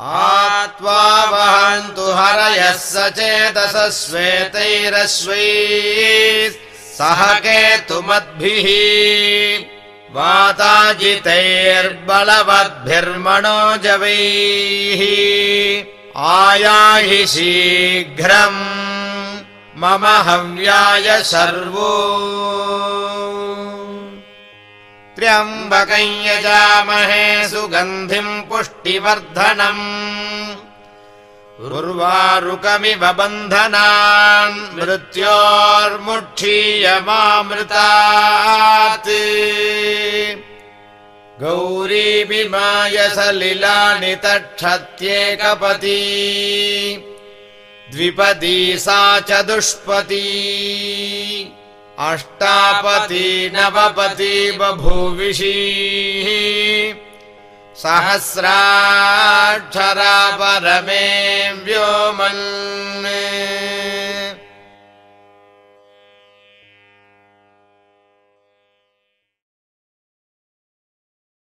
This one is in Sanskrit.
आत्वा वहन्तु हरयः सचेतस श्वेतैरश्वै सह केतुमद्भिः वाताजितैर्बलवद्भिर्मणोजवैः आयाहि शीघ्रम् मम हव्याय सर्वो त्र्यम्बकम् यजामहे सुगन्धिम् पुष्टिवर्धनम्। उर्वारुकमिव बन्धनान् मृत्योर्मुक्षीयमामृतात् गौरीविमाय सलिलानि तक्षत्येकपती। द्विपदी सा चतुष्पती अष्टापती नवपती बभूविषीः सहस्राक्षरा परमे व्योमन्